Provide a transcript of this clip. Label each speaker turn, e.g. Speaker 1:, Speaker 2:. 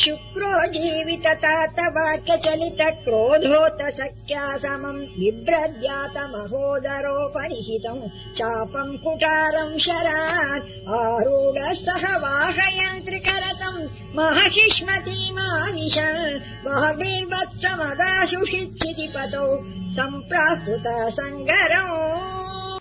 Speaker 1: शुक्रो जीवित वाक्यचलित क्रोधोत सख्या समम् बिभ्रद्यातमहोदरोपरिहितम् चापम् कुटारम् शरान् आरूढः सह वाहयन्त्रिकरतम् महशिष्मतीमाविशन् मह पतौ सम्प्रास्तुत सम्प्रासृता